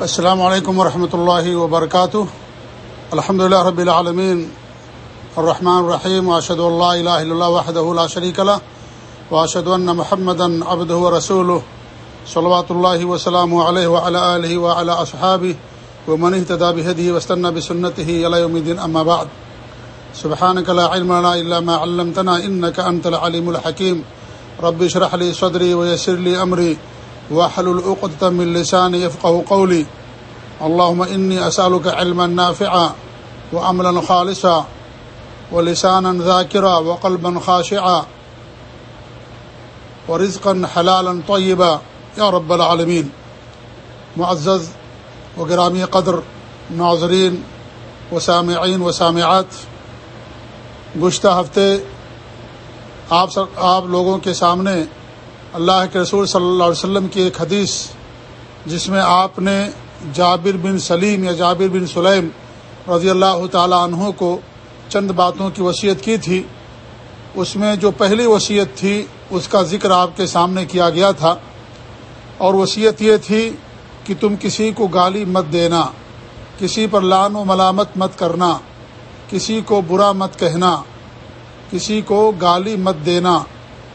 السلام علیکم ورحمۃ اللہ وبرکاتہ۔ الحمد لله رب العالمین۔ الرحمن الرحیم۔ واشهد اللہ الہ الا اللہ وحدہ لا شریک له واشهد ان محمدا عبده ورسوله صلوات اللہ وسلام علیہ وعلى آلہ وعلى اصحابہ۔ ومن اهتدى بهديه واستنى بسنته الى يوم الدين اما بعد۔ سبحانك لا علم لنا الا ما علمتنا انك انت العليم الحكيم رب اشرح لي صدري ويسر لي امري واحلل العقدة من لساني يفقه قولي. اللهم إني أسألك علما نافعا وعملا خالصا ولسانا ذاكرا وقلبا خاشعا ورزقا حلالا طيبا. يا رب العالمين. معزز وگرامی قدر ناظرین و سامعین و سامعات گزشتہ ہفتے آپ آپ لوگوں کے سامنے اللہ کے رسول صلی اللہ علیہ وسلم کی ایک حدیث جس میں آپ نے جابر بن سلیم یا جابر بن سلیم رضی اللہ تعالیٰ عنہ کو چند باتوں کی وصیت کی تھی۔ اس میں جو پہلی وصیت تھی، اس کا ذکر آپ کے سامنے کیا گیا تھا۔ اور وصیت یہ تھی کہ تم کسی کو گالی مت دینا، کسی پر لان و ملامت مت کرنا، کسی کو برا مت کہنا، کسی کو گالی مت دینا۔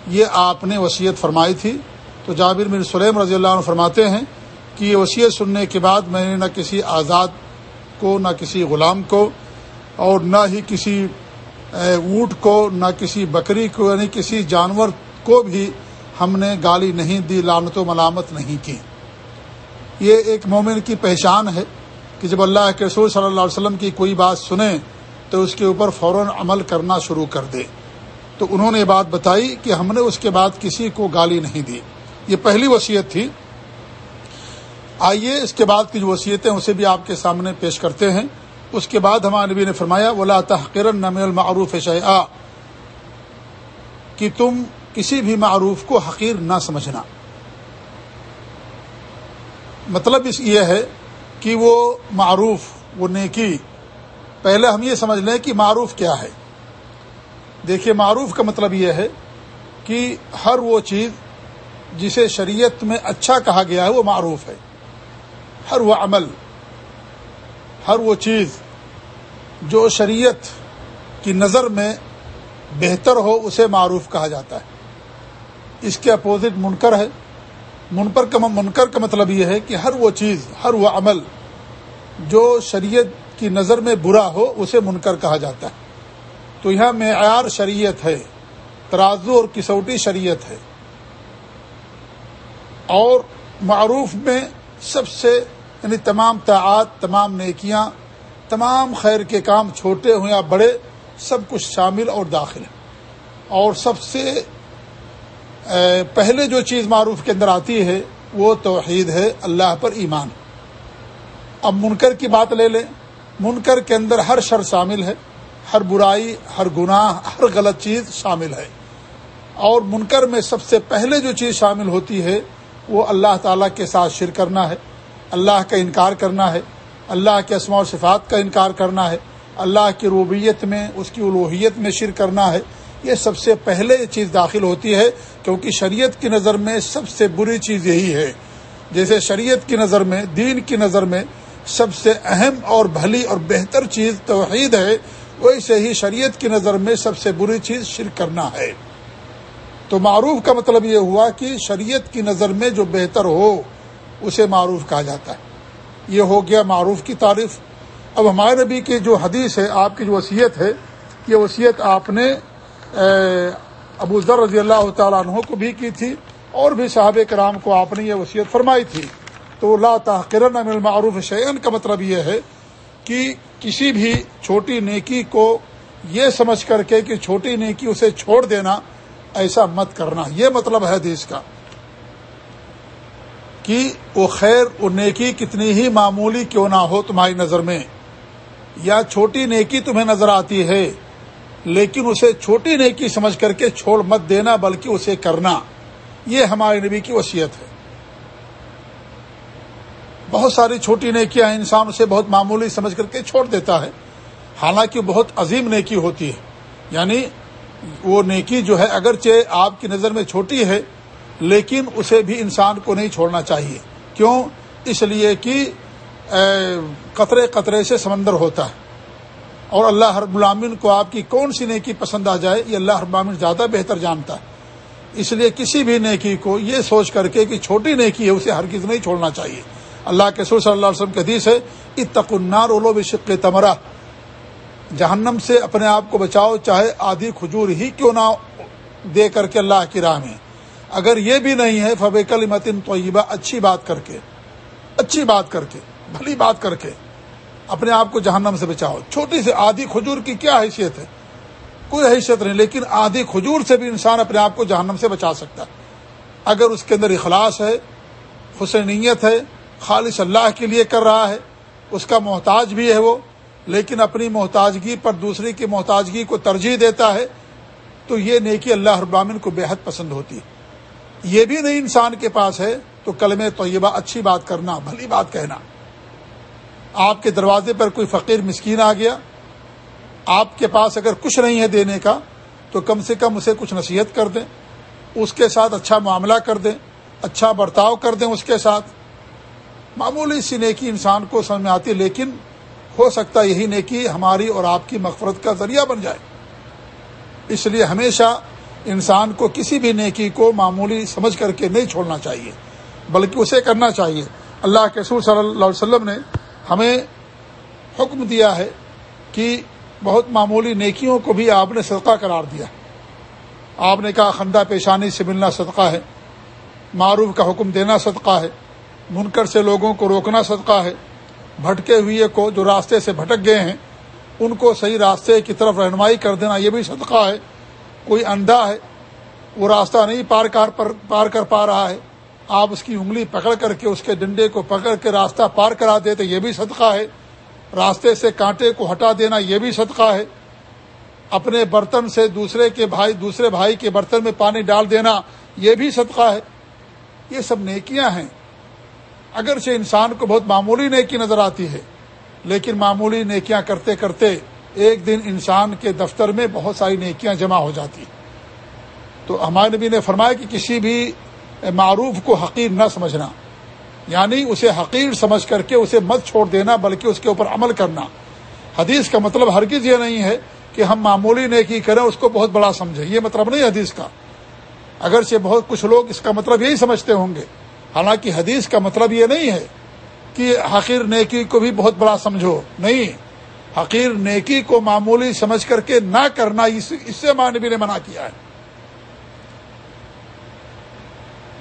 یہ آپ نے وصیت فرمائی تھی۔ تو جابر بن سلیم رضی اللہ عنہ فرماتے ہیں کہ یہ وصیت سننے کے بعد میں نے نہ کسی آزاد کو، نہ کسی غلام کو اور نہ ہی کسی اونٹ کو، نہ کسی بکری کو یعنی کسی جانور کو بھی ہم نے گالی نہیں دی لانت و ملامت نہیں کی۔ یہ ایک مومن کی پہچان ہے کہ جب اللہ کے رسول صلی اللہ علیہ وسلم کی کوئی بات سنیں تو اس کے اوپر فوراً عمل کرنا شروع کر دے۔ تو انہوں نے یہ بات بتائی کہ ہم نے اس کے بعد کسی کو گالی نہیں دی۔ یہ پہلی وصیت تھی۔ آئیے اس کے بعد کی جو وصیتیں اسے بھی آپ کے سامنے پیش کرتے ہیں۔ اس کے بعد ہمارے نبی نے فرمایا، ولا تحقیر نم المعروف شع کہ تم کسی بھی معروف کو حقیر نہ سمجھنا۔ مطلب اس یہ ہے کہ وہ معروف، وہ نیکی۔ پہلے ہم یہ سمجھ لیں کہ معروف کیا ہے۔ دیکھیے معروف کا مطلب یہ ہے کہ ہر وہ چیز جسے شریعت میں اچھا کہا گیا ہے وہ معروف ہے۔ ہر وہ عمل، ہر وہ چیز جو شریعت کی نظر میں بہتر ہو اسے معروف کہا جاتا ہے۔ اس کے اپوزٹ منکر ہے۔ منکر کا منکر کا مطلب یہ ہے کہ ہر وہ چیز، ہر وہ عمل جو شریعت کی نظر میں برا ہو اسے منکر کہا جاتا ہے۔ تو یہاں معیار شریعت ہے، ترازو اور کسوٹی شریعت ہے۔ اور معروف میں سب سے یعنی تمام تعات تمام نیکیاں، تمام خیر کے کام چھوٹے ہوں یا بڑے، سب کچھ شامل اور داخل ہیں۔ اور سب سے پہلے جو چیز معروف کے اندر آتی ہے، وہ توحید ہے، اللہ پر ایمان۔ اب منکر کی بات لے لیں۔ منکر کے اندر ہر شر شامل ہے۔ ہر برائی، ہر گناہ، ہر غلط چیز شامل ہے۔ اور منکر میں سب سے پہلے جو چیز شامل ہوتی ہے، وہ اللہ تعالیٰ کے ساتھ شر کرنا ہے، اللہ کا انکار کرنا ہے، اللہ کے اسماع و صفات کا انکار کرنا ہے، اللہ کی روبیت میں، اس کی الوحیت میں شر کرنا ہے۔ یہ سب سے پہلے یہ چیز داخل ہوتی ہے، کیونکہ شریعت کی نظر میں سب سے بری چیز یہی ہے۔ جیسے شریعت کی نظر میں، دین کی نظر میں سب سے اہم اور بھلی اور بہتر چیز توحید ہے ویسے ہی شریعت کی نظر میں سب سے بری چیز شرک کرنا ہے۔ تو معروف کا مطلب یہ ہوا کہ شریعت کی نظر میں جو بہتر ہو، اسے معروف کہا جاتا ہے۔ یہ ہو گیا معروف کی تعریف۔ اب ہمارے نبی کی جو حدیث ہے، آپ کی جو وصیت ہے، یہ وصیت آپ نے ابو ذر رضی اللہ تعالیٰ عنہ کو بھی کی تھی اور بھی صحابہ کرام کو آپ نے یہ وصیت فرمائی تھی۔ تو لا تحقرن من المعروف شعین کا مطلب یہ ہے کہ کسی بھی چھوٹی نیکی کو یہ سمجھ کر کے کہ چھوٹی نیکی اسے چھوڑ دینا ایسا مت کرنا۔ یہ مطلب ہے حدیث کا کہ وہ خیر، وہ نیکی کتنی ہی معمولی کیوں نہ ہو تمہاری نظر میں۔ یا چھوٹی نیکی تمہیں نظر آتی ہے، لیکن اسے چھوٹی نیکی سمجھ کر کے چھوڑ مت دینا، بلکہ اسے کرنا۔ یہ ہمارے نبی کی وصیت ہے۔ بہت ساری چھوٹی نیکیاں انسان اسے بہت معمولی سمجھ کر کے چھوڑ دیتا ہے۔ حالانکہ بہت عظیم نیکی ہوتی ہے۔ یعنی وہ نیکی جو ہے، اگرچہ آپ کی نظر میں چھوٹی ہے، لیکن اسے بھی انسان کو نہیں چھوڑنا چاہیے۔ کیوں؟ اس لیے کہ قطرے قطرے سے سمندر ہوتا ہے۔ اور اللہ رب العامن کو آپ کی کون سی نیکی پسند آ جائے، یہ اللہ رب العامن زیادہ بہتر جانتا ہے۔ اس لیے کسی بھی نیکی کو یہ سوچ کر کے کہ چھوٹی نیکی ہے، اسے ہرگز نہیں چھوڑنا چاہیے۔ اللہ کے سور صلی اللہ علیہ وسلم کے حدیث ہے اتقنار اولو بشق تمرہ جہنم سے اپنے آپ کو بچاؤ، چاہے آدھی کھجور ہی کیوں نہ دے کر کے اللہ کی راہ میں۔ اگر یہ بھی نہیں ہے فب کل متن طیبہ، اچھی بات کر کے، اچھی بات کر کے، بھلی بات کر کے اپنے آپ کو جہنم سے بچاؤ۔ چھوٹی سی آدھی کھجور کی کیا حیثیت ہے؟ کوئی حیثیت نہیں، لیکن آدھی کھجور سے بھی انسان اپنے آپ کو جہنم سے بچا سکتا ہے۔ اگر اس کے اندر اخلاص ہے، حسنیت ہے خالص اللہ کے لیے کر رہا ہے، اس کا محتاج بھی ہے وہ، لیکن اپنی محتاجگی پر دوسری کی محتاجگی کو ترجیح دیتا ہے، تو یہ نیکی اللہ ابامن کو بے حد پسند ہوتی ہے۔ یہ بھی نہیں انسان کے پاس ہے، تو کلم طیبہ اچھی بات کرنا، بھلی بات کہنا۔ آپ کے دروازے پر کوئی فقیر مسکین آ گیا، آپ کے پاس اگر کچھ نہیں ہے دینے کا، تو کم سے کم اسے کچھ نصیحت کر دیں، اس کے ساتھ اچھا معاملہ کر دیں اچھا برتاؤ کر دیں اس کے ساتھ۔ معمولی سی نیکی انسان کو سمجھ میں آتی ہے، لیکن ہو سکتا ہے یہی نیکی ہماری اور آپ کی مغفرت کا ذریعہ بن جائے۔ اس لیے ہمیشہ انسان کو کسی بھی نیکی کو معمولی سمجھ کر کے نہیں چھوڑنا چاہیے، بلکہ اسے کرنا چاہیے۔ اللہ کے سور صلی اللہ علیہ وسلم نے ہمیں حکم دیا ہے کہ بہت معمولی نیکیوں کو بھی آپ نے صدقہ قرار دیا۔ آپ نے کہا خندہ پیشانی سے ملنا صدقہ ہے، معروف کا حکم دینا صدقہ ہے۔ منکر سے لوگوں کو روکنا صدقہ ہے۔ بھٹکے ہوئے کو جو راستے سے بھٹک گئے ہیں، ان کو صحیح راستے کی طرف رہنمائی کر دینا یہ بھی صدقہ ہے۔ کوئی اندھا ہے، وہ راستہ نہیں پار کر پار کر پا رہا ہے۔ آپ اس کی انگلی پکڑ کر کے اس کے ڈنڈے کو پکڑ کے راستہ پار کرا دیتے، یہ بھی صدقہ ہے۔ راستے سے کانٹے کو ہٹا دینا، یہ بھی صدقہ ہے۔ اپنے برتن سے دوسرے کے بھائی دوسرے بھائی کے برتن میں پانی ڈال دینا، یہ بھی صدقہ ہے۔ یہ سب نیکیاں ہیں۔ اگرچہ انسان کو بہت معمولی نیکی نظر آتی ہے، لیکن معمولی نیکیاں کرتے کرتے ایک دن انسان کے دفتر میں بہت ساری نیکیاں جمع ہو جاتی۔ تو ہمارے نبی نے فرمایا کہ کسی بھی معروف کو حقیر نہ سمجھنا یعنی اسے حقیر سمجھ کر کے اسے مت چھوڑ دینا، بلکہ اس کے اوپر عمل کرنا۔ حدیث کا مطلب ہرگز یہ نہیں ہے کہ ہم معمولی نیکی کریں، اس کو بہت بڑا سمجھیں، یہ مطلب نہیں حدیث کا۔ اگرچہ بہت کچھ لوگ اس کا مطلب یہی سمجھتے ہوں گے۔ حالانکہ حدیث کا مطلب یہ نہیں ہے کہ حقیر نیکی کو بھی بہت بڑا سمجھو، نہیں۔ حقیر نیکی کو معمولی سمجھ کر کے نہ کرنا، اس سے مانوی نے منع کیا ہے۔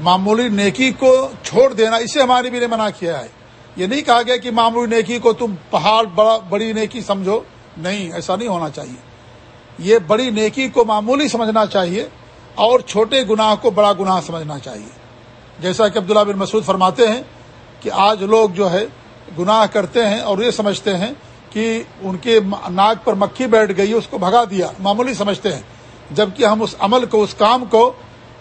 معمولی نیکی کو چھوڑ دینا اسے ہمارے بھی نے منع کیا ہے۔ یہ نہیں کہا گیا کہ معمولی نیکی کو تم پہاڑ، بڑا بڑی نیکی سمجھو۔ نہیں، ایسا نہیں ہونا چاہیے۔ یہ بڑی نیکی کو معمولی سمجھنا چاہیے اور چھوٹے گناہ کو بڑا گناہ سمجھنا چاہیے۔ جیسا کہ عبداللہ بن مسعود فرماتے ہیں کہ آج لوگ جو ہے گناہ کرتے ہیں اور یہ سمجھتے ہیں کہ ان کے ناک پر مکھی بیٹھ گئی، اس کو بھگا دیا، معمولی سمجھتے ہیں۔ جبکہ ہم اس عمل کو، اس کام کو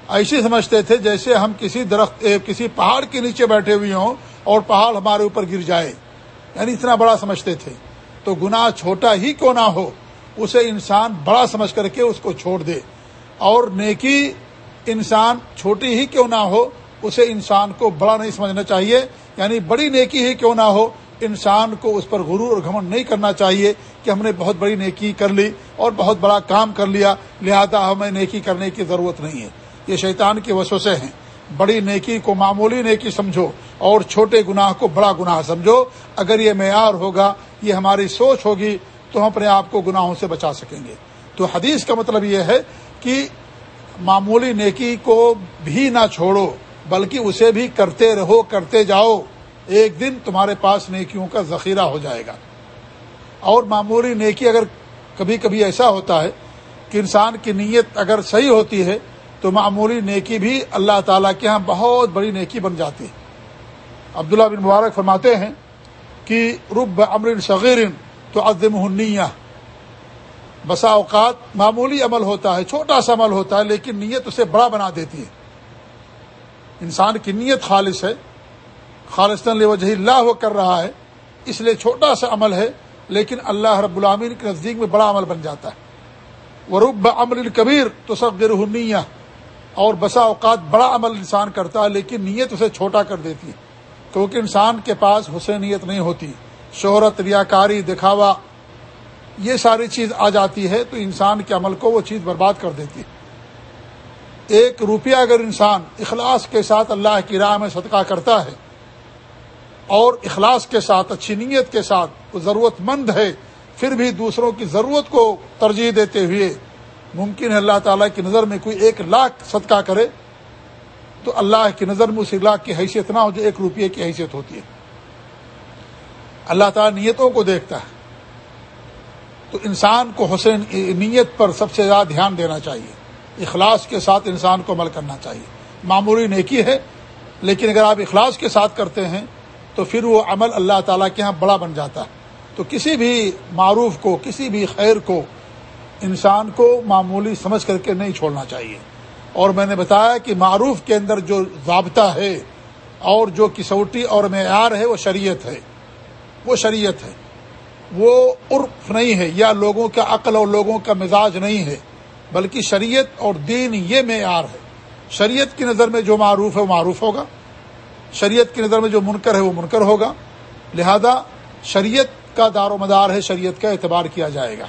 ایسے سمجھتے تھے جیسے ہم کسی درخت کسی پہاڑ کے نیچے بیٹھے ہوئے ہوں اور پہاڑ ہمارے اوپر گر جائے۔ یعنی اتنا بڑا سمجھتے تھے۔ تو گناہ چھوٹا ہی کیوں نہ ہو، اسے انسان بڑا سمجھ کر کے اس کو چھوڑ دے۔ اور نیکی انسان چھوٹی ہی کیوں نہ ہو اسے انسان کو بڑا نہیں سمجھنا چاہیے یعنی بڑی نیکی ہی کیوں نہ ہو، انسان کو اس پر غرور اور گھمن نہیں کرنا چاہیے کہ ہم نے بہت بڑی نیکی کر لی اور بہت بڑا کام کر لیا، لہذا ہمیں نیکی کرنے کی ضرورت نہیں ہے۔ یہ شیطان کے وسوسے ہیں۔ بڑی نیکی کو معمولی نیکی سمجھو اور چھوٹے گناہ کو بڑا گناہ سمجھو۔ اگر یہ معیار ہوگا، یہ ہماری سوچ ہوگی، تو ہم اپنے آپ کو گناہوں سے بچا سکیں گے۔ تو حدیث کا مطلب یہ ہے کہ معمولی نیکی کو بھی نہ چھوڑو۔ بلکہ اسے بھی کرتے رہو، کرتے جاؤ۔ ایک دن تمہارے پاس نیکیوں کا ذخیرہ ہو جائے گا۔ اور معمولی نیکی اگر کبھی کبھی ایسا ہوتا ہے کہ انسان کی نیت اگر صحیح ہوتی ہے، تو معمولی نیکی بھی اللہ تعالیٰ کے ہاں بہت بڑی نیکی بن جاتی ہے۔ عبداللہ بن مبارک فرماتے ہیں کہ رب امر صغیر تو عدم ہنیا بسا اوقات معمولی عمل ہوتا ہے، چھوٹا سا عمل ہوتا ہے، لیکن نیت اسے بڑا بنا دیتی ہے۔ انسان کی نیت خالص ہے خالص وجہ اللہ وہ کر رہا ہے، اس لیے چھوٹا سا عمل ہے، لیکن اللہ رب العامین کے نزدیک میں بڑا عمل بن جاتا ہے۔ وہ رب امر تو سب گرہنیا اور بسا اوقات بڑا عمل انسان کرتا ہے، لیکن نیت اسے چھوٹا کر دیتی ہے۔ کیونکہ انسان کے پاس حسینیت نہیں ہوتی، شہرت، ریاکاری، دکھاوا، یہ ساری چیز آ جاتی ہے، تو انسان کے عمل کو وہ چیز برباد کر دیتی ہے۔ ایک روپیہ اگر انسان اخلاص کے ساتھ اللہ کی راہ میں صدقہ کرتا ہے اور اخلاص کے ساتھ، اچھی نیت کے ساتھ وہ ضرورت مند ہے، پھر بھی دوسروں کی ضرورت کو ترجیح دیتے ہوئے ممکن ہے اللہ تعالیٰ کی نظر میں کوئی ایک لاکھ صدقہ کرے، تو اللہ کی نظر میں اس لاکھ کی حیثیت نہ ہو جو ایک روپیے کی حیثیت ہوتی ہے۔ اللہ تعالیٰ نیتوں کو دیکھتا ہے۔ تو انسان کو حسین نیت پر سب سے زیادہ دھیان دینا چاہیے۔ اخلاص کے ساتھ انسان کو عمل کرنا چاہیے۔ معمولی نیکی ہے، لیکن اگر آپ اخلاص کے ساتھ کرتے ہیں، تو پھر وہ عمل اللہ تعالیٰ کے یہاں بڑا بن جاتا ہے۔ تو کسی بھی معروف کو، کسی بھی خیر کو انسان کو معمولی سمجھ کر کے نہیں چھوڑنا چاہیے۔ اور میں نے بتایا کہ معروف کے اندر جو ضابطہ ہے اور جو کسوٹی اور معیار ہے، وہ شریعت ہے۔ وہ شریعت ہے۔ وہ عرف نہیں ہے، یا لوگوں کا عقل اور لوگوں کا مزاج نہیں ہے۔ بلکہ شریعت اور دین یہ معیار ہے۔ شریعت کی نظر میں جو معروف ہے وہ معروف ہوگا۔ شریعت کی نظر میں جو منکر ہے وہ منکر ہوگا۔ لہذا شریعت کا دار و مدار ہے، شریعت کا اعتبار کیا جائے گا۔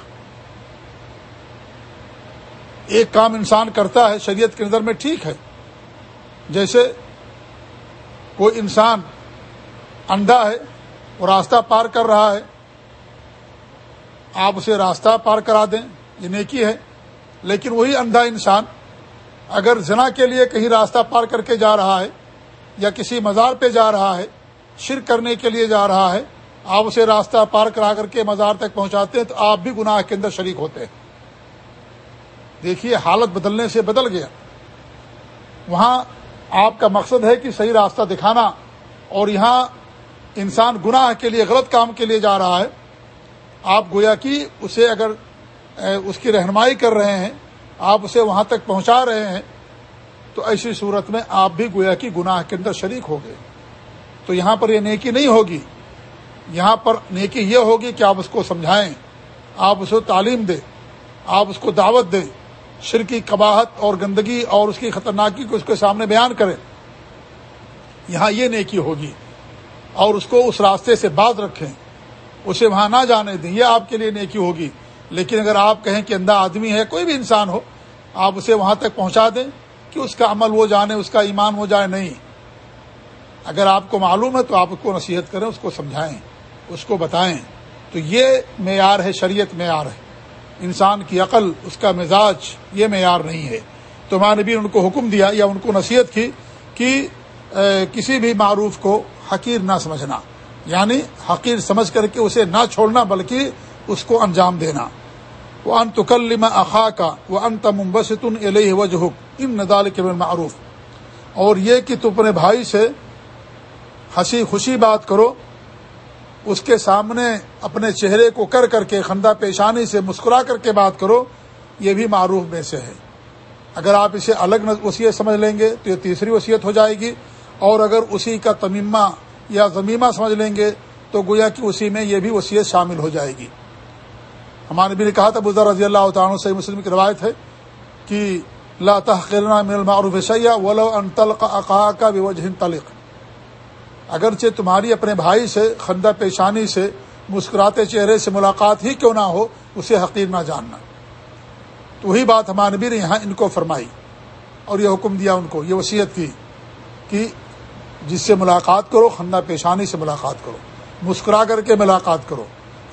ایک کام انسان کرتا ہے، شریعت کی نظر میں ٹھیک ہے۔ جیسے کوئی انسان اندھا ہے، وہ راستہ پار کر رہا ہے۔ آپ اسے راستہ پار کرا دیں، یہ نیکی ہے۔ لیکن وہی اندھا انسان اگر زنا کے لیے کہیں راستہ پار کر کے جا رہا ہے یا کسی مزار پہ جا رہا ہے، شرک کرنے کے لیے جا رہا ہے، آپ اسے راستہ پار کرا کر کے مزار تک پہنچاتے ہیں تو آپ بھی گناہ کے اندر شریک ہوتے ہیں۔ دیکھیے، حالت بدلنے سے بدل گیا۔ وہاں آپ کا مقصد ہے کہ صحیح راستہ دکھانا اور یہاں انسان گناہ کے لیے، غلط کام کے لیے جا رہا ہے۔ آپ گویا کہ اسے اگر اس کی رہنمائی کر رہے ہیں، آپ اسے وہاں تک پہنچا رہے ہیں، تو ایسی صورت میں آپ بھی گویا کہ گناہ کے اندر شریک ہو گئے۔ تو یہاں پر یہ نیکی نہیں ہوگی۔ یہاں پر نیکی یہ ہوگی کہ آپ اس کو سمجھائیں، آپ اسے تعلیم دیں، آپ اس کو دعوت دیں، شرکی قباہت اور گندگی اور اس کی خطرناکی کو اس کے سامنے بیان کریں۔ یہاں یہ نیکی ہوگی۔ اور اس کو اس راستے سے باز رکھیں۔ اسے وہاں نہ جانے دیں۔ یہ آپ کے لیے نیکی ہوگی۔ لیکن اگر آپ کہیں کہ اندھا آدمی ہے، کوئی بھی انسان ہو، آپ اسے وہاں تک پہنچا دیں کہ اس کا عمل وہ جانے، اس کا ایمان ہو جائے، نہیں۔ اگر آپ کو معلوم ہے تو آپ اس کو نصیحت کریں، اس کو سمجھائیں، اس کو بتائیں۔ تو یہ معیار ہے، شریعت معیار ہے۔ انسان کی عقل، اس کا مزاج یہ معیار نہیں ہے۔ تو میں نے بھی ان کو حکم دیا یا ان کو نصیحت کی کہ کسی بھی معروف کو حقیر نہ سمجھنا۔ یعنی حقیر سمجھ کر کے اسے نہ چھوڑنا، بلکہ اس کو انجام دینا۔ وہ ان تکلم اخا کا وہ ان تمبسن علیہ وجہ ان ندال کے معروف اور یہ کہ تم اپنے بھائی سے ہنسی خوشی بات کرو، اس کے سامنے اپنے چہرے کو کر کر کے خندہ پیشانی سے مسکرا کر کے بات کرو، یہ بھی معروف میں سے ہے۔ اگر آپ اسے الگ وصیت سمجھ لیں گے تو یہ تیسری وصیت ہو جائے گی۔ اور اگر اسی کا تمیمہ یا زمیمہ سمجھ لیں گے تو گویا کہ اسی میں یہ بھی وصیت شامل ہو جائے گی۔ ہمارے بھی نے کہا تھا بزر رضی اللہ تعالیٰ سے مسلم کی روایت ہے کہ لا تحقرنا من المعروف سیاح ولو ان تلق اقا کا وجہ تلق۔ اگرچہ تمہاری اپنے بھائی سے، خندہ پیشانی سے، مسکراتے چہرے سے ملاقات ہی کیوں نہ ہو، اسے حقیر نہ جاننا۔ تو وہی بات ہمارے نبی نے یہاں ان کو فرمائی اور یہ حکم دیا ان کو، یہ وصیت کی کہ جس سے ملاقات کرو، خندہ پیشانی سے ملاقات کرو، مسکرا کر کے ملاقات کرو۔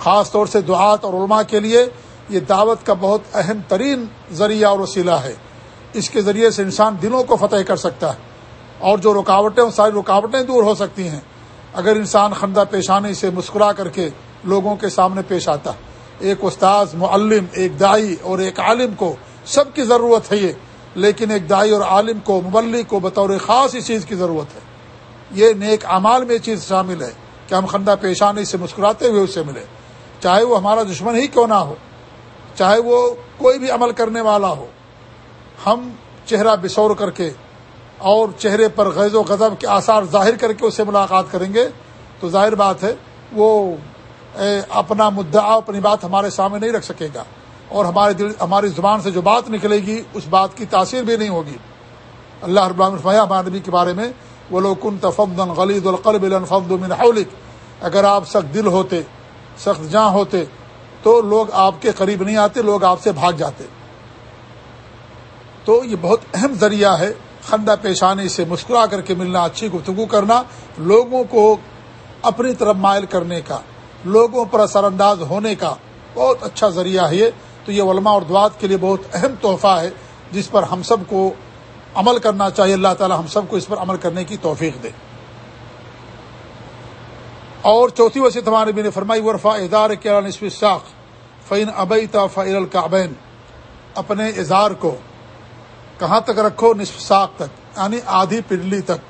خاص طور سے دعات اور علماء کے لیے یہ دعوت کا بہت اہم ترین ذریعہ اور وسیلہ ہے۔ اس کے ذریعے سے انسان دلوں کو فتح کر سکتا ہے اور جو رکاوٹیں ساری رکاوٹیں دور ہو سکتی ہیں۔ اگر انسان خندہ پیشانی سے مسکرا کر کے لوگوں کے سامنے پیش آتا، ایک استاذ، معلم، ایک دائی اور ایک عالم کو سب کی ضرورت ہے یہ، لیکن ایک دائی اور عالم کو مبلی کو بطور خاص اس چیز کی ضرورت ہے۔ یہ نیک اعمال میں یہ چیز شامل ہے کہ ہم خندہ پیشانی سے مسکراتے ہوئے اسے ملے۔ چاہے وہ ہمارا دشمن ہی کیوں نہ ہو، چاہے وہ کوئی بھی عمل کرنے والا ہو، ہم چہرہ بسور کر کے اور چہرے پر غیظ و غضب کے آثار ظاہر کر کے اس سے ملاقات کریں گے، تو ظاہر بات ہے وہ اپنا مدعا، اپنی بات ہمارے سامنے نہیں رکھ سکے گا اور ہمارے دل، ہماری زبان سے جو بات نکلے گی، اس بات کی تاثیر بھی نہیں ہوگی۔ اللہ رب العالمین ہمارے نبی کے بارے میں وہ لو کن تفمدن غلید القلب الفد من حولک اگر آپ سخت دل ہوتے سخت جاں ہوتے تو لوگ آپ کے قریب نہیں آتے، لوگ آپ سے بھاگ جاتے۔ تو یہ بہت اہم ذریعہ ہے خندہ پیشانی سے مسکرا کر کے ملنا، اچھی گفتگو کرنا، لوگوں کو اپنی طرف مائل کرنے کا، لوگوں پر اثر انداز ہونے کا بہت اچھا ذریعہ ہے۔ یہ تو یہ علماء اور دعات کے لیے بہت اہم تحفہ ہے، جس پر ہم سب کو عمل کرنا چاہیے۔ اللہ تعالی ہم سب کو اس پر عمل کرنے کی توفیق دے۔ اور چوتھی وسیع ہمارے بھی نے فرمائی ورفا ادار کے نصف شاخ فعین ابیتا فعل القابین اپنے اظہار کو کہاں تک رکھو؟ نصف ساخ تک یعنی آدھی پنڈلی تک۔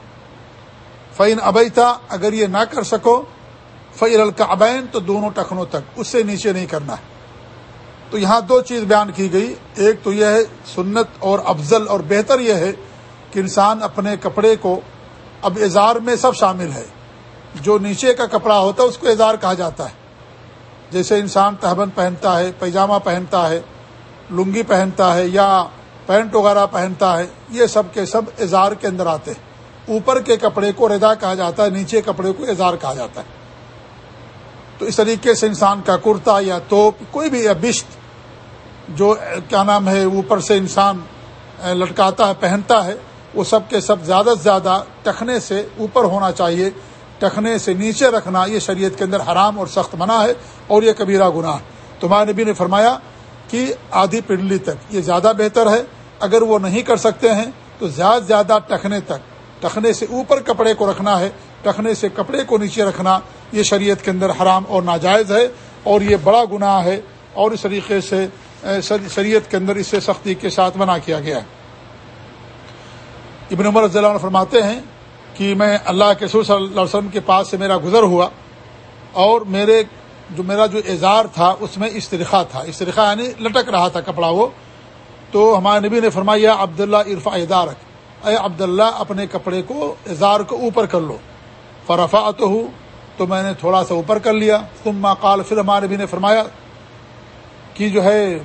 فعین ابیتا اگر یہ نہ کر سکو فعل القابین تو دونوں ٹخنوں تک، اس سے نیچے نہیں کرنا۔ ہے تو یہاں دو چیز بیان کی گئی۔ ایک تو یہ ہے، سنت اور افضل اور بہتر یہ ہے کہ انسان اپنے کپڑے کو اب اظہار میں سب شامل ہے۔ جو نیچے کا کپڑا ہوتا ہے اس کو اظہار کہا جاتا ہے۔ جیسے انسان تہبن پہنتا ہے، پیجامہ پہنتا ہے، لنگی پہنتا ہے یا پینٹ وغیرہ پہنتا ہے، یہ سب کے سب اظہار کے اندر آتے ہیں۔ اوپر کے کپڑے کو ردا کہا جاتا ہے، نیچے کپڑے کو اظہار کہا جاتا ہے۔ تو اس طریقے سے انسان کا کرتا یا توپ، کوئی بھی یا بشت جو، کیا نام ہے، اوپر سے انسان لٹکاتا ہے، پہنتا ہے، وہ سب کے سب زیادہ سے زیادہ ٹخنے سے اوپر ہونا چاہیے۔ ٹخنے سے نیچے رکھنا یہ شریعت کے اندر حرام اور سخت منع ہے اور یہ کبیرہ گناہ تمہارے نبی نے فرمایا کہ آدھی پنڈلی تک یہ زیادہ بہتر ہے۔ اگر وہ نہیں کر سکتے ہیں تو زیادہ سے زیادہ ٹخنے تک۔ ٹخنے سے اوپر کپڑے کو رکھنا ہے ٹخنے سے کپڑے کو نیچے رکھنا یہ شریعت کے اندر حرام اور ناجائز ہے اور یہ بڑا گناہ ہے اور اس طریقے سے شریعت کے اندر اس سے سختی کے ساتھ منع کیا گیا ہے۔ ابن عمر رضی اللہ عنہ فرماتے ہیں کہ میں اللہ کے سور صلی اللہ علیہ وسلم کے پاس سے میرا گزر ہوا اور میرے جو میرا جو اظہار تھا، اس میں استرخا تھا۔ استرخا یعنی لٹک رہا تھا کپڑا وہ۔ تو ہمارے نبی نے فرمایا عبداللہ عرفا ادارک اے عبداللہ، اپنے کپڑے کو اظہار کو اوپر کر لو۔ فرفا تو ہوں تو میں نے تھوڑا سا اوپر کر لیا۔ تم ماں کال پھر ہمارے نبی نے فرمایا کہ جو ہے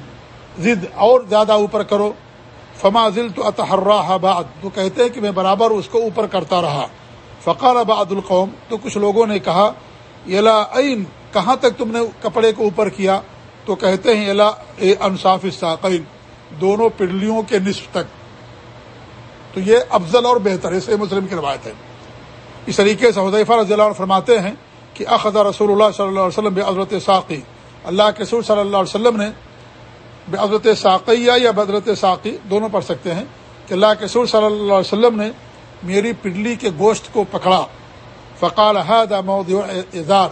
ضد اور زیادہ اوپر کرو۔ فما ذل تو اطہر بعد۔ تو کہتے ہیں کہ میں برابر اس کو اوپر کرتا رہا۔ فقال بعد القوم، تو کچھ لوگوں نے کہا، یلا عین، کہاں تک تم نے کپڑے کو اوپر کیا؟ تو کہتے ہیں، یلا اے انصاف ساقین دونوں پنڈلیوں کے نصف تک۔ تو یہ افضل اور بہتر ہے، صحیح مسلم کی روایت ہے۔ اس طریقے سے حضیفہ رضی اللہ عنہ فرماتے ہیں کہ اخذ رسول اللہ صلی اللہ علیہ وسلم بے ساقی اللہ کے سور صلی اللہ علیہ وسلم نے بدرت ساقیہ یا بدرت ساقی، دونوں پڑھ سکتے ہیں کہ اللہ کے سور صلی اللہ علیہ وسلم نے میری پڈلی کے گوشت کو پکڑا۔ فقال حد مود اظہار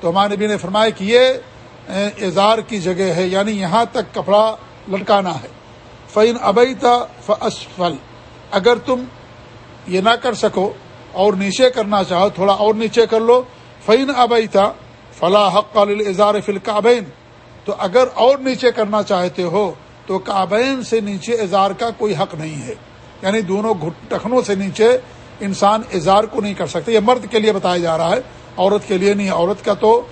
تو ہمارے نبی نے فرمایا کہ یہ اظہار کی جگہ ہے یعنی یہاں تک کپڑا لٹکانا ہے۔ فعین ابئی تھا فصفل اگر تم یہ نہ کر سکو اور نیچے کرنا چاہو، تھوڑا اور نیچے کر لو۔ فعین ابئی تھا فلاح حق اظہار فل کابین تو اگر اور نیچے کرنا چاہتے ہو تو کابین سے نیچے اظہار کا کوئی حق نہیں ہے۔ یعنی دونوں ٹخنوں سے نیچے انسان اظہار کو نہیں کر سکتے۔ یہ مرد کے لیے بتایا جا رہا ہے، عورت کے لیے نہیں۔ عورت کا تو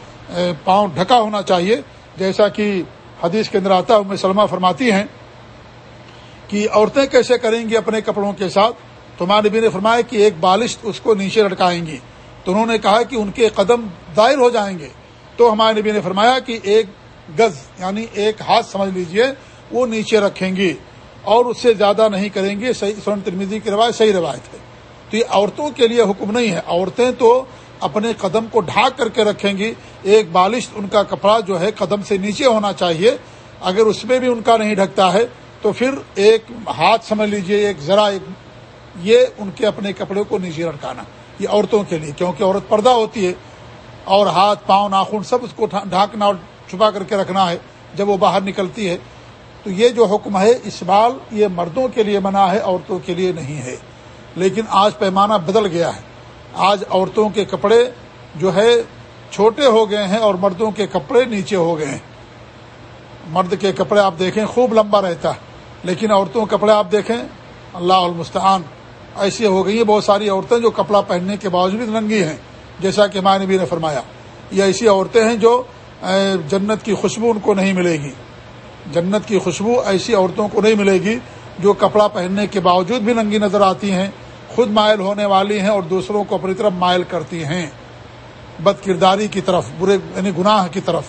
پاؤں ڈھکا ہونا چاہیے۔ جیسا کہ حدیث کے اندر آتا ہے سلمہ فرماتی ہیں کہ عورتیں کیسے کریں گی اپنے کپڑوں کے ساتھ؟ تو نبی نے فرمایا کہ ایک بالش اس کو نیچے لٹکائیں گی۔ تو انہوں نے کہا کہ ان کے قدم دائر ہو جائیں گے۔ تو ہمارے نبی نے فرمایا کہ ایک گز یعنی ایک ہاتھ سمجھ لیجیے، وہ نیچے رکھیں گی اور اس سے زیادہ نہیں کریں گے، صحیح سن ترمیزی کی روایت صحیح روایت ہے۔ تو یہ عورتوں کے لیے حکم نہیں ہے۔ عورتیں تو اپنے قدم کو ڈھانک کر کے رکھیں گی، ایک بالش ان کا کپڑا جو ہے قدم سے نیچے ہونا چاہیے۔ اگر اس میں بھی ان کا نہیں ڈھکتا ہے، تو پھر ایک ہاتھ سمجھ لیجیے، ایک ذرا، ایک یہ ان کے اپنے کپڑے کو نیچے رکھانا۔ یہ عورتوں کے لیے، کیونکہ عورت پردہ ہوتی ہے اور ہاتھ، پاؤں، ناخن سب اس کو ڈھانکنا اور چھپا کر کے رکھنا ہے، جب وہ باہر نکلتی ہے، تو یہ جو حکم ہے، اسبال یہ مردوں کے لیے منع ہے، عورتوں کے لیے نہیں ہے۔ لیکن آج پیمانہ بدل گیا ہے۔ آج عورتوں کے کپڑے جو ہے، چھوٹے ہو گئے ہیں اور مردوں کے کپڑے نیچے ہو گئے ہیں۔ مرد کے کپڑے آپ دیکھیں، خوب لمبا رہتا ہے، لیکن عورتوں کے کپڑے آپ دیکھیں، اللہ المستعان۔ ایسی ہو گئی ہیں بہت ساری عورتیں جو کپڑا پہننے کے باوجود ننگی ہیں، جیسا کہ ماں نبی نے فرمایا۔ یہ ایسی عورتیں ہیں جو جنت کی خوشبو ان کو نہیں ملے گی۔ جنت کی خوشبو ایسی عورتوں کو نہیں ملے گی جو کپڑا پہننے کے باوجود بھی ننگی نظر آتی ہیں، خود مائل ہونے والی ہیں اور دوسروں کو اپنی طرف مائل کرتی ہیں۔ بد کرداری کی طرف، برے یعنی گناہ کی طرف۔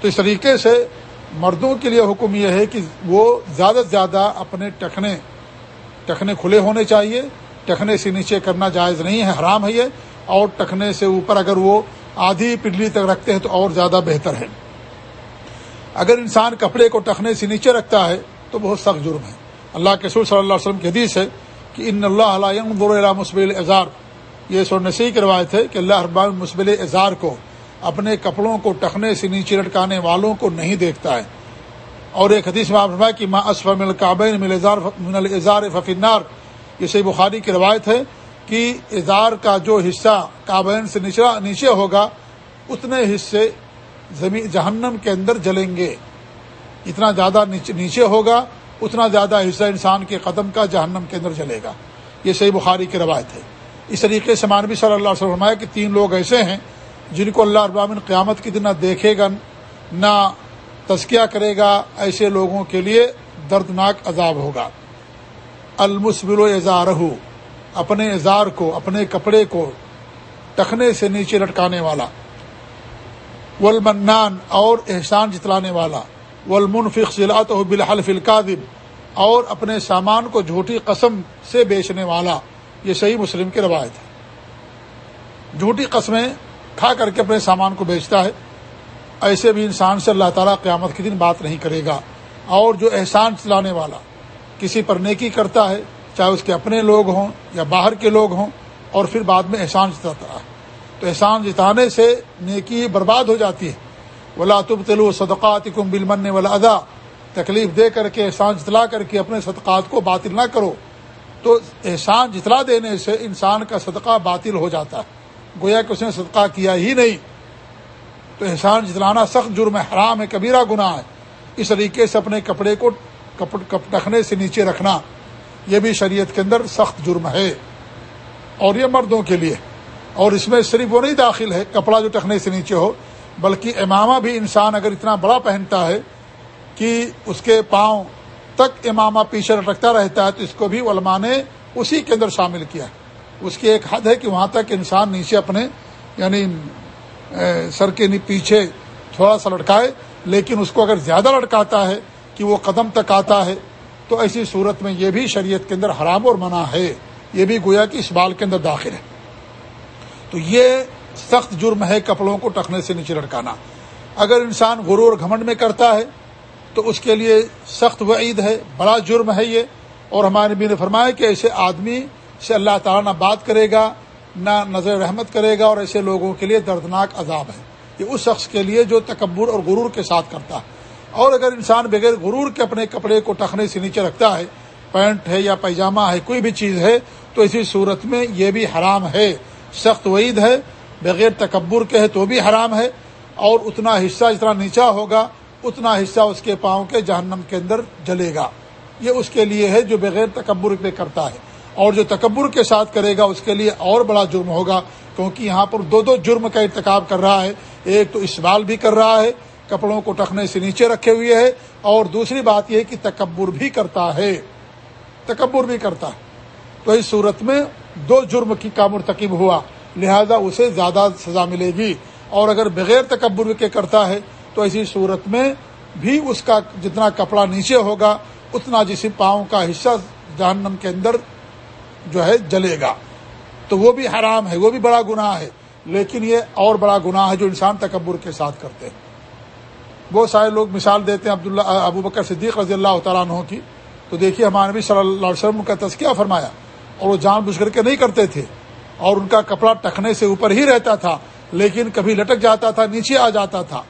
تو اس طریقے سے مردوں کے لیے حکم یہ ہے کہ وہ زیادہ سے زیادہ اپنے ٹخنے ٹخنے کھلے ہونے چاہیے۔ ٹخنے سے نیچے کرنا جائز نہیں ہے، حرام ہے یہ۔ اور ٹخنے سے اوپر اگر وہ آدھی پڈلی تک رکھتے ہیں تو اور زیادہ بہتر ہے۔ اگر انسان کپڑے کو ٹخنے سے نیچے رکھتا ہے تو بہت سخت جرم ہے۔ اللہ کے سور صلی اللہ علیہ وسلم کی حدیث ہے کہ ان اللہ علیہ مسبل اظہار یہ سو نسی کی روایت ہے کہ اللہ ابان مسبل اظہار کو اپنے کپڑوں کو ٹخنے سے نیچے لٹکانے والوں کو نہیں دیکھتا ہے۔ اور ایک حدیث میں آپ کہ ماں اسفم القابین من الزار ففینار یہ صحیح بخاری کی روایت ہے کہ اظہار کا جو حصہ کابین سے نیچے ہوگا، اتنے حصے زمین جہنم کے اندر جلیں گے۔ اتنا زیادہ نیچے ہوگا، اتنا زیادہ حصہ انسان کے قدم کا جہنم کے اندر جلے گا۔ یہ صحیح بخاری کی روایت ہے۔ اس طریقے سے مانوی صلی اللہ علیہ وسلم کہ تین لوگ ایسے ہیں جن کو اللہ ابامن قیامت کی دن نہ دیکھے گا، نہ تزکیہ کرے گا۔ ایسے لوگوں کے لیے دردناک عذاب ہوگا۔ المسبل و اظہار اپنے اظہار کو، اپنے کپڑے کو ٹخنے سے نیچے لٹکانے والا۔ ولمنان اور احسان جتلانے والا۔ ولمنفق صلاحت و بالحلف القادب اور اپنے سامان کو جھوٹی قسم سے بیچنے والا۔ یہ صحیح مسلم کی روایت ہے۔ جھوٹی قسمیں کھا کر کے اپنے سامان کو بیچتا ہے۔ ایسے بھی انسان سے اللہ تعالیٰ قیامت کے دن بات نہیں کرے گا۔ اور جو احسان چلانے والا، کسی پر نیکی کرتا ہے چاہے اس کے اپنے لوگ ہوں یا باہر کے لوگ ہوں اور پھر بعد میں احسان جتاتا ہے تو احسان جتانے سے نیکی برباد ہو جاتی ہے۔ ولا تب تلو صدقات کم بلمن ولا ادا تکلیف دے کر کے، احسان جتلا کر کے اپنے صدقات کو باطل نہ کرو۔ تو احسان جتلا دینے سے انسان کا صدقہ باطل ہو جاتا ہے۔ گویا کہ اس نے صدقہ کیا ہی نہیں۔ تو احسان جتلانا سخت جرم ہے، حرام ہے، کبیرہ گناہ ہے۔ اس طریقے سے اپنے کپڑے کو رکھنے سے نیچے رکھنا۔ یہ بھی شریعت کے اندر سخت جرم ہے۔ اور یہ مردوں کے لیے۔ اور اس میں صرف وہ نہیں داخل ہے، کپڑا جو ٹکنے سے نیچے ہو، بلکہ امامہ بھی انسان اگر اتنا بڑا پہنتا ہے کہ اس کے پاؤں تک امامہ پیچھے رکھتا رہتا ہے، تو اس کو بھی علماء نے اسی کے اندر شامل کیا۔ ہے اس کی ایک حد ہے کہ وہاں تک انسان نیچے اپنے یعنی سر کے پیچھے تھوڑا سا لٹکائے، لیکن اس کو اگر زیادہ لٹکاتا ہے کہ وہ قدم تک آتا ہے تو ایسی صورت میں یہ بھی شریعت کے اندر حرام اور منع ہے، یہ بھی گویا کہ اس بال کے اندر داخل ہے۔ تو یہ سخت جرم ہے کپڑوں کو ٹکنے سے نیچے لٹکانا۔ اگر انسان غرور گھمنڈ میں کرتا ہے، تو اس کے لیے سخت وعید ہے، بڑا جرم ہے یہ۔ اور ہمارے نبی نے فرمایا کہ ایسے آدمی سے اللہ تعالیٰ نہ بات کرے گا، نہ نظر رحمت کرے گا اور ایسے لوگوں کے لیے دردناک عذاب ہے۔ یہ اس شخص کے لیے جو تکبر اور غرور کے ساتھ کرتا ہے۔ اور اگر انسان بغیر غرور کے اپنے کپڑے کو ٹکنے سے نیچے رکھتا ہے، پینٹ ہے یا پیجامہ ہے، کوئی بھی چیز ہے، تو اسی صورت میں یہ بھی حرام ہے۔ سخت وعید ہے، بغیر تکبر کے ہے تو بھی حرام ہے۔ اور اتنا حصہ جتنا نیچا ہوگا، اتنا حصہ اس کے پاؤں کے جہنم کے اندر جلے گا۔ یہ اس کے لیے ہے جو بغیر تکبر پہ کرتا ہے۔ اور جو تکبر کے ساتھ کرے گا، اس کے لیے اور بڑا جرم ہوگا، کیونکہ یہاں پر دو دو جرم کا ارتکاب کر رہا ہے۔ ایک تو اسبال بھی کر رہا ہے کپڑوں کو ٹکنے سے نیچے رکھے ہوئے ہے اور دوسری بات یہ کہ تکبر بھی کرتا ہے، تکبر بھی کرتا ہے۔ تو اس صورت میں دو جرم کی کا مرتکب ہوا، لہذا اسے زیادہ سزا ملے گی۔ اور اگر بغیر تکبر کے کرتا ہے، تو ایسی صورت میں بھی اس کا جتنا کپڑا نیچے ہوگا، اتنا جسم پاؤں کا حصہ جہنم کے اندر جو ہے جلے گا۔ تو وہ بھی حرام ہے، وہ بھی بڑا گناہ ہے، لیکن یہ اور بڑا گناہ ہے جو انسان تکبر کے ساتھ کرتے ہیں۔ بہت سارے لوگ مثال دیتے ہیں عبداللہ، ابو بکر صدیق رضی اللہ تعالیٰ عنہ کی۔ تو دیکھیے ہمارے نبی صلی اللہ علیہ وسلم کا تذکیہ فرمایا، اور وہ جان بوجھ کر کے نہیں کرتے تھے، اور ان کا کپڑا ٹکنے سے اوپر ہی رہتا تھا، لیکن کبھی لٹک جاتا تھا، نیچے آ جاتا تھا۔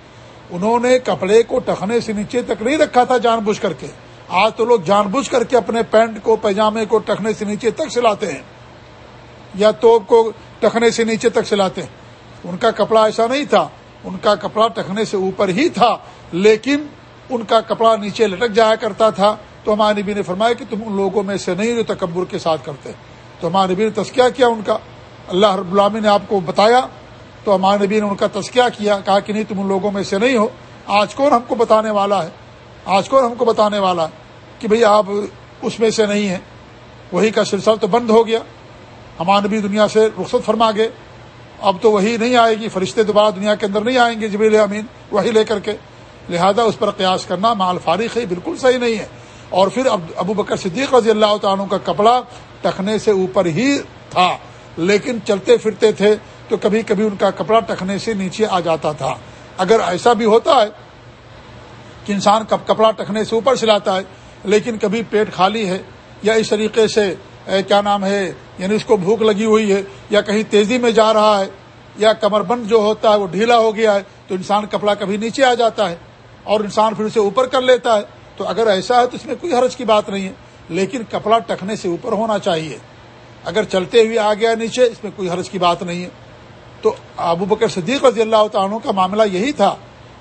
انہوں نے کپڑے کو ٹکنے سے نیچے تک نہیں رکھا تھا جان بوجھ کر کے۔ آج تو لوگ جان بوجھ کر کے اپنے پینٹ کو، پیجامے کو ٹکنے سے نیچے تک سلاتے ہیں، یا توپ کو ٹکنے سے نیچے تک سلاتے ہیں۔ ان کا کپڑا ایسا نہیں تھا۔ ان کا کپڑا ٹکنے سے اوپر ہی تھا، لیکن ان کا کپڑا نیچے لٹک جایا کرتا تھا۔ تو ہمارے نبی نے فرمایا کہ تم ان لوگوں میں سے نہیں جو تکبر کے ساتھ کرتے۔ تو ہمارے نبی نے تسکیہ کیا ان کا۔ اللہ رب العامی نے آپ کو بتایا۔ تو ہمارے نبی نے ان کا تسکیہ کیا، کہا کہ نہیں، تم ان لوگوں میں سے نہیں ہو۔ آج کون ہم کو بتانے والا ہے؟ آج کون ہم کو بتانے والا ہے کہ بھئی آپ اس میں سے نہیں ہیں؟ وہی کا سلسلہ تو بند ہو گیا۔ ہمارے نبی دنیا سے رخصت فرما گئے۔ اب تو وہی نہیں آئے گی، فرشتے دوبارہ دنیا کے اندر نہیں آئیں گے جبیل امین، وہی لے کر کے۔ لہذا اس پر قیاس کرنا مال فارغ ہے، بالکل صحیح نہیں ہے۔ اور پھر ابو بکر صدیق رضی اللہ تعالیٰ کا کپڑا ٹکنے سے اوپر ہی تھا، لیکن چلتے پھرتے تھے تو کبھی کبھی ان کا کپڑا ٹکنے سے نیچے آ جاتا تھا۔ اگر ایسا بھی ہوتا ہے کہ انسان کپڑا ٹکنے سے اوپر چلاتا ہے، لیکن کبھی پیٹ خالی ہے یا اس طریقے سے کیا نام ہے یعنی اس کو بھوک لگی ہوئی ہے، یا کہیں تیزی میں جا رہا ہے، یا کمر بند جو ہوتا ہے، وہ ڈھیلا ہو گیا ہے، تو انسان کپڑا کبھی نیچے آ جاتا ہے، اور انسان پھر اسے اوپر کر لیتا ہے۔ تو اگر ایسا ہے تو اس میں کوئی حرج کی بات نہیں ہے، لیکن کپڑا ٹکنے سے اوپر ہونا چاہیے۔ اگر چلتے ہوئے آ گیا نیچے، اس میں کوئی حرج کی بات نہیں ہے۔ تو ابو بکر صدیق رضی اللہ تعالیٰ کا معاملہ یہی تھا۔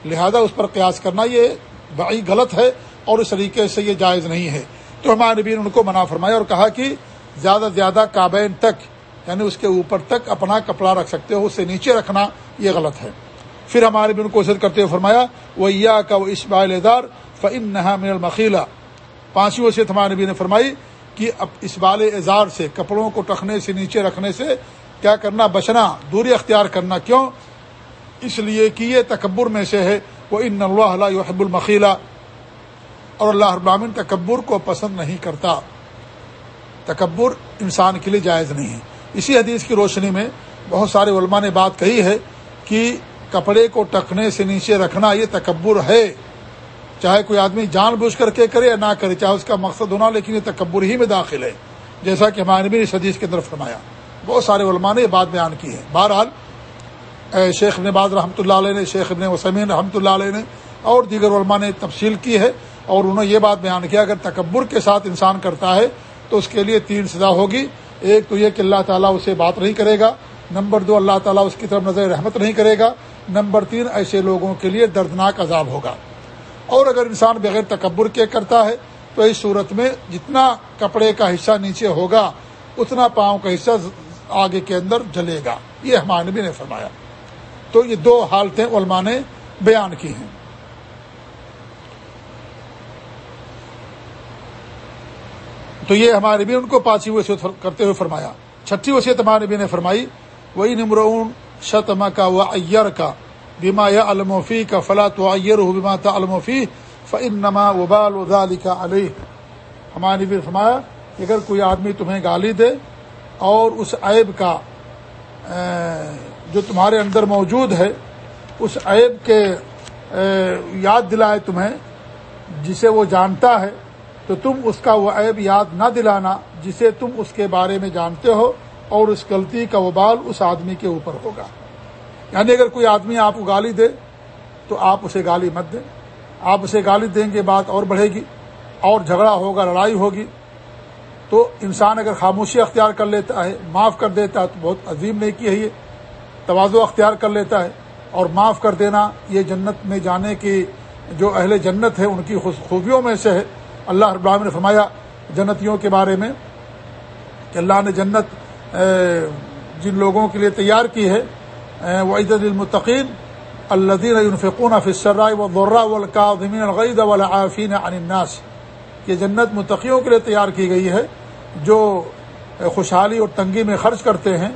لہذا اس پر قیاس کرنا یہ بڑی غلط ہے، اور اس طریقے سے یہ جائز نہیں ہے۔ تو ہمارے نبی نے ان کو منع فرمایا اور کہا کہ زیادہ سے زیادہ کابین تک یعنی اس کے اوپر تک اپنا کپڑا رکھ سکتے ہو اسے نیچے رکھنا یہ غلط ہے۔ پھر ہمارے بھی ان کو عزت کرتے ہوئے فرمایا وہ یا کا وہ اسبال دار فن نہا من المخیلا پانچویں وصیت ہمارے نبی نے فرمائی کہ اب اسبال اظہار سے، کپڑوں کو ٹکنے سے، نیچے رکھنے سے کیا کرنا، بچنا، دوری اختیار کرنا۔ کیوں؟ اس لیے کہ یہ تکبر میں سے ہے۔ وہ ان اللہ یحب المخیلا اور اللہ ابامن تکبر کو پسند نہیں کرتا۔ تکبر انسان کے لیے جائز نہیں ہے۔ اسی حدیث کی روشنی میں بہت سارے علماء نے بات کہی ہے کہ کپڑے کو ٹکنے سے نیچے رکھنا یہ تکبر ہے۔ چاہے کوئی آدمی جان بوجھ کر کے کرے یا نہ کرے، چاہے اس کا مقصد ہونا، لیکن یہ تکبر ہی میں داخل ہے۔ جیسا کہ ہمارے بھی اس حدیث کے اندر فرمایا۔ بہت سارے علماء نے یہ بات بیان کی ہے۔ بہرحال شیخ نباز رحمۃ اللہ علیہ نے، شیخ ابن وسمین رحمۃ اللہ علیہ نے اور دیگر علماء نے تفصیل کی ہے اور انہوں نے یہ بات بیان کیا، اگر تکبر کے ساتھ انسان کرتا ہے تو اس کے لیے تین سزا ہوگی۔ ایک تو یہ کہ اللہ تعالیٰ اسے بات نہیں کرے گا۔ نمبر دو، اللہ تعالیٰ اس کی طرف نظر رحمت نہیں کرے گا۔ نمبر تین، ایسے لوگوں کے لیے دردناک عذاب ہوگا۔ اور اگر انسان بغیر تکبر کے کرتا ہے، تو اس صورت میں جتنا کپڑے کا حصہ نیچے ہوگا، اتنا پاؤں کا حصہ آگے کے اندر جلے گا۔ یہ ہمارے نبی نے فرمایا۔ تو یہ دو حالتیں علماء نے بیان کی ہیں۔ تو یہ ہمارے بھی ان کو پانچویں وصیت کرتے ہوئے فرمایا۔ چھٹی وصیت ہمارے نبی نے فرمائی وہی نمرون شتما کا و ائر کا بیما یا المفی کا فلاں تو ائر ہو بیما تھا المفی فن نما وبال ودال کا علی ہمارے نبی نے فرمایا کہ اگر کوئی آدمی تمہیں گالی دے اور اس عیب کا جو تمہارے اندر موجود ہے، اس عیب کے یاد دلائے تمہیں، جسے وہ جانتا ہے تو تم اس کا وہ عیب یاد نہ دلانا جسے تم اس کے بارے میں جانتے ہو اور اس غلطی کا وبال اس آدمی کے اوپر ہوگا۔ یعنی اگر کوئی آدمی آپ کو گالی دے، تو آپ اسے گالی مت دیں۔ آپ اسے گالی دیں گے، بات اور بڑھے گی اور جھگڑا ہوگا، لڑائی ہوگی۔ تو انسان اگر خاموشی اختیار کر لیتا ہے، معاف کر دیتا ہے، تو بہت عظیم نہیں کی ہے یہ۔ توازو اختیار کر لیتا ہے اور معاف کر دینا یہ جنت میں جانے کی جو اہل جنت ہے ان کی خوبیوں میں سے ہے۔ اللہ رب العالمین نے فرمایا جنتیوں کے بارے میں کہ اللہ نے جنت جن لوگوں کے لیے تیار کی ہے وہ عید المطقین الدین الفقون فصرائے و غرہ القاظمین الغید والعافین عن الناس یہ جنت متقیوں کے لیے تیار کی گئی ہے، جو خوشحالی اور تنگی میں خرچ کرتے ہیں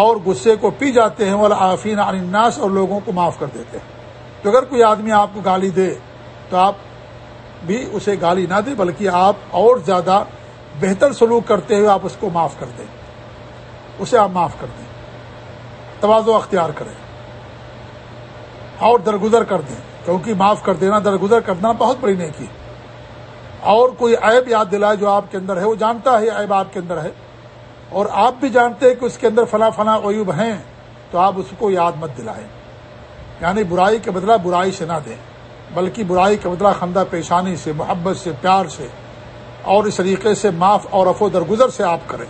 اور غصے کو پی جاتے ہیں والعافین عن الناس اور لوگوں کو معاف کر دیتے ہیں۔ تو اگر کوئی آدمی آپ کو گالی دے، تو آپ بھی اسے گالی نہ دیں بلکہ آپ اور زیادہ بہتر سلوک کرتے ہوئے آپ اس کو معاف کر دیں۔ اسے آپ معاف کر دیں۔ توازو اختیار کریں۔ اور درگزر کر دیں۔ کیونکہ معاف کر دینا، درگزر کرنا بہت بڑی نہیں کی اور کوئی عیب یاد دلائے جو آپ کے اندر ہے، وہ جانتا ہے عیب آپ کے اندر ہے۔ اور آپ بھی جانتے ہیں کہ اس کے اندر فلاں فلاں عیوب ہیں، تو آپ اس کو یاد مت دلائیں۔ یعنی برائی کے بدلہ برائی سے نہ دیں۔ بلکہ برائی کا بدلہ خندہ پیشانی سے، محبت سے، پیار سے، اور اس طریقے سے معاف اور افو درگزر سے آپ کریں۔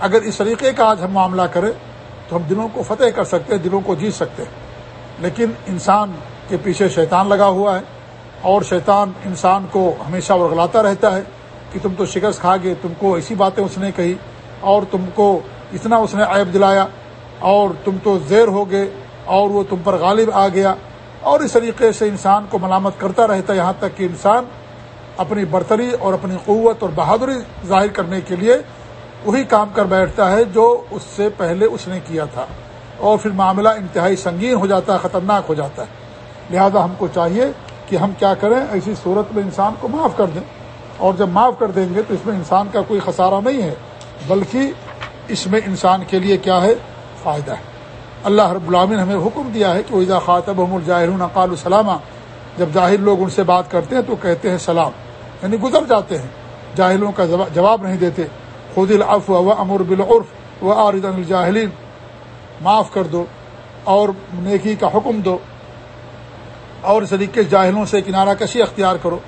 اگر اس طریقے کا آج ہم معاملہ کریں، تو ہم دلوں کو فتح کر سکتے ہیں، دلوں کو جیت سکتے ہیں۔ لیکن انسان کے پیچھے شیطان لگا ہوا ہے، اور شیطان انسان کو ہمیشہ ورگلاتا رہتا ہے کہ تم تو شکست کھا گئے، تم کو ایسی باتیں اس نے کہی، اور تم کو اتنا اس نے عیب دلایا، اور تم تو زیر ہو گئے، اور وہ تم پر غالب آ گیا۔ اور اس طریقے سے انسان کو ملامت کرتا رہتا ہے، یہاں تک کہ انسان اپنی برتری اور اپنی قوت اور بہادری ظاہر کرنے کے لیے وہی کام کر بیٹھتا ہے جو اس سے پہلے اس نے کیا تھا۔ اور پھر معاملہ انتہائی سنگین ہو جاتا ہے، خطرناک ہو جاتا ہے۔ لہذا ہم کو چاہیے کہ ہم کیا کریں، ایسی صورت میں انسان کو معاف کر دیں۔ اور جب معاف کر دیں گے تو اس میں انسان کا کوئی خسارہ نہیں ہے، بلکہ اس میں انسان کے لیے کیا ہے؟ فائدہ ہے۔ اللہ رب العامن ہمیں حکم دیا ہے کہ ویزا خاطب الجاہر اقال السلامہ جب جاہر لوگ ان سے بات کرتے ہیں تو کہتے ہیں سلام یعنی گزر جاتے ہیں، جاہلوں کا جواب نہیں دیتے۔ خود العف و امر بالعرف و عارد الجاہلین، معاف کر دو اور نیکی کا حکم دو۔ اور اس طریقے جاہلوں سے کنارہ کشی اختیار کرو۔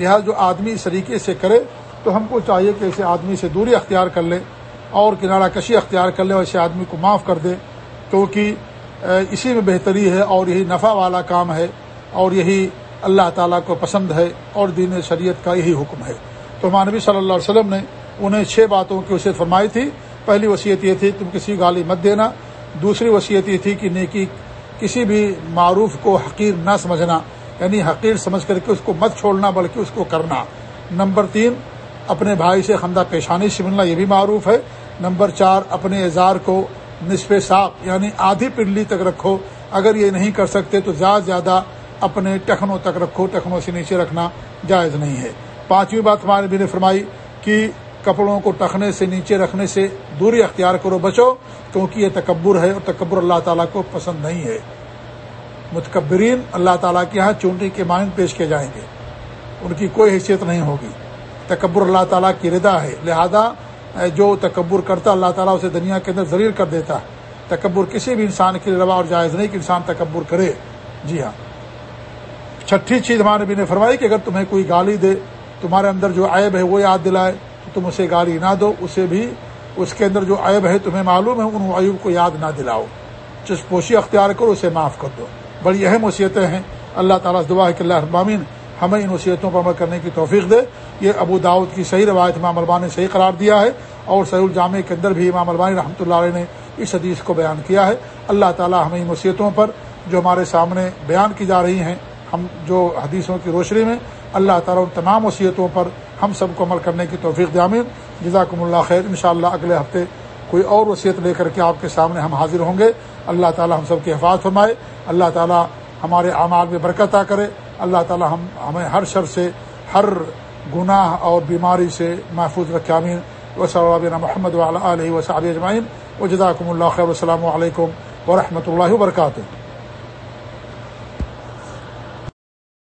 لہٰذا جو آدمی اس طریقے سے کرے تو ہم کو چاہیے کہ ایسے آدمی سے دوری اختیار کر لے اور کنارہ کشی اختیار کر لے اور ایسے آدمی کو معاف کر دے۔ کیونکہ اسی میں بہتری ہے اور یہی نفع والا کام ہے اور یہی اللہ تعالیٰ کو پسند ہے اور دین شریعت کا یہی حکم ہے۔ تو مانوی صلی اللہ علیہ وسلم نے انہیں چھ باتوں کی وصیت فرمائی تھی۔ پہلی وصیت یہ تھی، تم کسی گالی مت دینا۔ دوسری وصیت یہ تھی کہ نیکی کسی بھی معروف کو حقیر نہ سمجھنا یعنی حقیر سمجھ کر کے اس کو مت چھوڑنا، بلکہ اس کو کرنا۔ نمبر تین، اپنے بھائی سے خندہ پیشانی سے ملنا، یہ بھی معروف ہے۔ نمبر چار، اپنے اظہار کو نصف ساق یعنی آدھی پنڈلی تک رکھو۔ اگر یہ نہیں کر سکتے تو زیادہ زیادہ اپنے ٹخنوں تک رکھو، ٹخنوں سے نیچے رکھنا جائز نہیں ہے۔ پانچویں بات ہمارے بھی نے فرمائی کہ کپڑوں کو ٹخنے سے نیچے رکھنے سے دوری اختیار کرو، بچو، کیونکہ یہ تکبر ہے اور تکبر اللہ تعالیٰ کو پسند نہیں ہے۔ متکبرین اللہ تعالیٰ کے یہاں چونٹی کے مانند پیش کیے جائیں گے۔ ان کی کوئی حیثیت نہیں ہوگی۔ تکبر اللہ تعالیٰ کی ردا ہے۔ لہذا جو تکبر کرتا اللہ تعالیٰ اسے دنیا کے اندر ذریع کر دیتا ہے۔ تکبر کسی بھی انسان کے لیے روا اور جائز نہیں کہ انسان تکبر کرے۔ جی ہاں۔ چھٹی چیز ہمارے بھی نے فرمائی کہ اگر تمہیں کوئی گالی دے، تمہارے اندر جو عیب ہے وہ یاد دلائے، تو تم اسے گالی نہ دو، اسے بھی اس کے اندر جو عیب ہے تمہیں معلوم ہے، ان عیوب کو یاد نہ دلاؤ۔ چشپوشی اختیار کرو، اسے معاف کر دو۔ بڑی اہم وصیتیں ہیں۔ اللہ تعالیٰ دعا ہے کہ اللہ ابامین ہمیں ان وصیتوں پر عمل کرنے کی توفیق دے۔ یہ ابو داود کی صحیح روایت امام البانی نے صحیح قرار دیا ہے اور سعید الجامع کے اندر بھی امام البانی رحمۃ اللہ علیہ نے اس حدیث کو بیان کیا ہے۔ اللہ تعالیٰ ہمیں ان وصیتوں پر جو ہمارے سامنے بیان کی جا رہی ہیں، ہم جو حدیثوں کی روشنی میں اللہ تعالیٰ ان تمام وصیتوں پر ہم سب کو عمل کرنے کی توفیق دامین جزاکم اللہ خیر۔ انشاءاللہ اگلے ہفتے کوئی اور وصیت لے کر کے آپ کے سامنے ہم حاضر ہوں گے۔ اللہ تعالیٰ ہم سب کی حفاظ فرمائے۔ اللہ تعالیٰ ہمارے اعمال میں برکت آ کرے۔ اللہ تعالیٰ ہم ہمیں ہر شر سے ہر گناہ اور بیماری سے محفوظ رکھے امین و محمد علیہ وصحب اجمعین و جداکم اللہ خیر السلام علیکم ورحمۃ اللہ وبرکاتہ.